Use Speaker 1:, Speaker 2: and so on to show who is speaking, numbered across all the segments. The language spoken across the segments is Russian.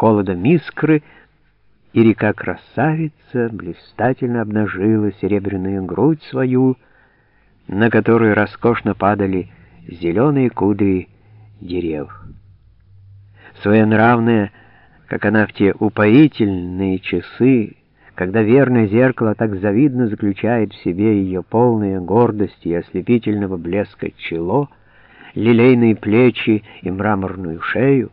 Speaker 1: холодом искры, и река-красавица блистательно обнажила серебряную грудь свою, на которую роскошно падали зеленые кудри дерев. Своенравная, как она в те упоительные часы, когда верное зеркало так завидно заключает в себе ее полные гордости и ослепительного блеска чело, лилейные плечи и мраморную шею,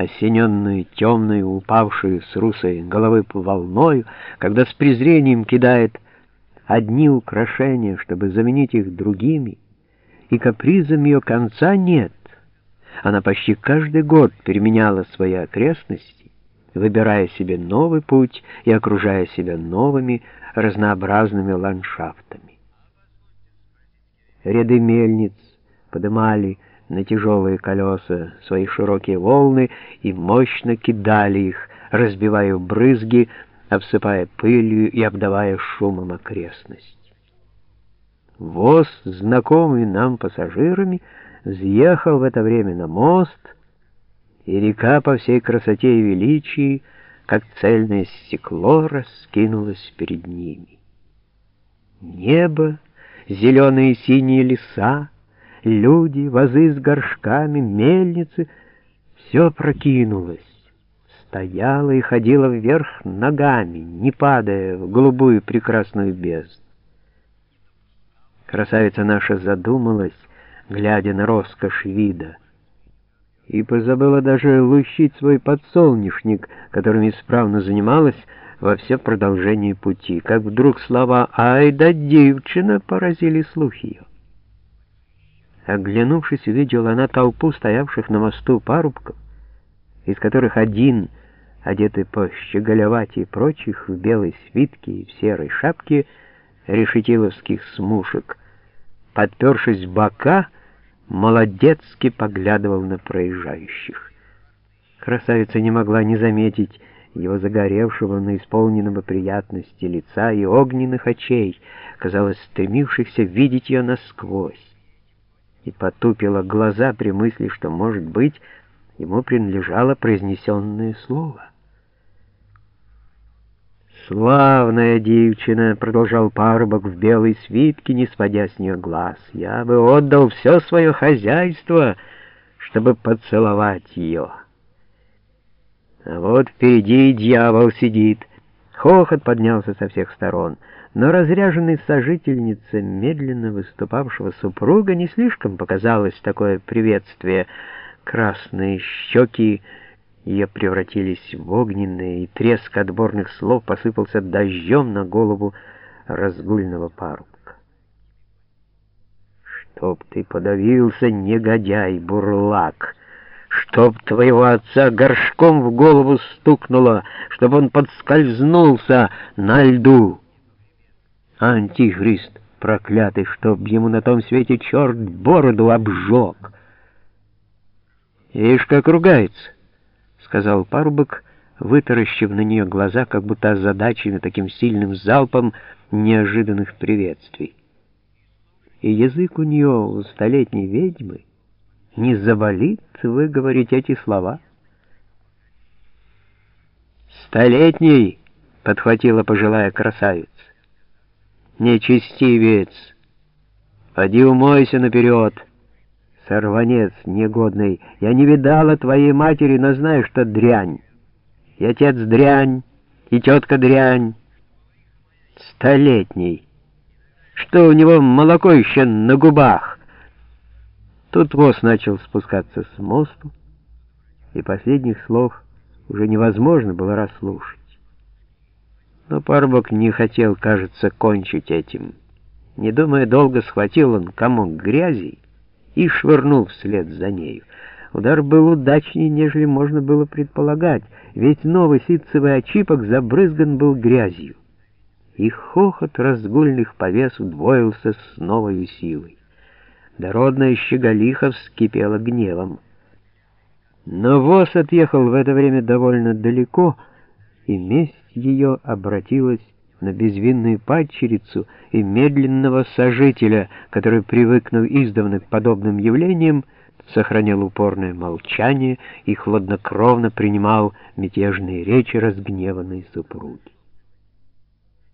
Speaker 1: осененную темную, упавшую с русой головы волною, когда с презрением кидает одни украшения, чтобы заменить их другими, и капризом ее конца нет. Она почти каждый год переменяла свои окрестности, выбирая себе новый путь и окружая себя новыми разнообразными ландшафтами. Ряды мельниц подымали на тяжелые колеса свои широкие волны и мощно кидали их, разбивая брызги, обсыпая пылью и обдавая шумом окрестность. Воз, знакомый нам пассажирами, взъехал в это время на мост, и река по всей красоте и величии, как цельное стекло, раскинулась перед ними. Небо, зеленые и синие леса, люди, вазы с горшками, мельницы — все прокинулось, стояло и ходило вверх ногами, не падая в голубую прекрасную бездну. Красавица наша задумалась, глядя на роскошь вида, и позабыла даже лущить свой подсолнечник, которым исправно занималась во все продолжение пути, как вдруг слова «Ай да девчина!» поразили слух ее. Оглянувшись, увидела она толпу стоявших на мосту парубков, из которых один, одетый по щеголевати прочих, в белой свитке и в серой шапке, решетиловских смушек, подпершись в бока, молодецки поглядывал на проезжающих. Красавица не могла не заметить его загоревшего, на исполненного приятности лица и огненных очей, казалось, стремившихся видеть ее насквозь, и потупила глаза при мысли, что, может быть, ему принадлежало произнесенное слово. «Славная девчина!» — продолжал парубок в белой свитке, не сводя с нее глаз. «Я бы отдал все свое хозяйство, чтобы поцеловать ее». А вот впереди дьявол сидит. Хохот поднялся со всех сторон, но разряженной сожительнице медленно выступавшего супруга не слишком показалось такое приветствие. Красные щеки ее превратились в огненные, и треск отборных слов посыпался дождем на голову разгульного парубка. «Чтоб ты подавился, негодяй, бурлак!» чтоб твоего отца горшком в голову стукнуло, чтоб он подскользнулся на льду. Антихрист проклятый, чтоб ему на том свете черт бороду обжег. «Ишь, как ругается!» сказал парубок, вытаращив на нее глаза, как будто озадаченный таким сильным залпом неожиданных приветствий. И язык у нее, у столетней ведьмы, не заболит выговорить эти слова. «Столетний!» — подхватила пожилая красавица. «Нечестивец! Поди умойся наперед!» Сорванец негодный, я не видала твоей матери, но знаю, что дрянь. И отец дрянь, и тетка дрянь. Столетний. Что у него молоко еще на губах? Тут воз начал спускаться с мосту, и последних слов уже невозможно было расслушать. Но парубок не хотел, кажется, кончить этим. Не думая долго, схватил он комок грязи и швырнул вслед за нею. Удар был удачнее, нежели можно было предполагать, ведь новый ситцевый очипок забрызган был грязью. И хохот разгульных повес удвоился с новой силой. Дородная щеголиха вскипела гневом. Но воз отъехал в это время довольно далеко, и месть ее обратилась на безвинную падчерицу и медленного сожителя, который, привыкнув издавна к подобным явлениям, сохранял упорное молчание и хладнокровно принимал мятежные речи разгневанной супруги.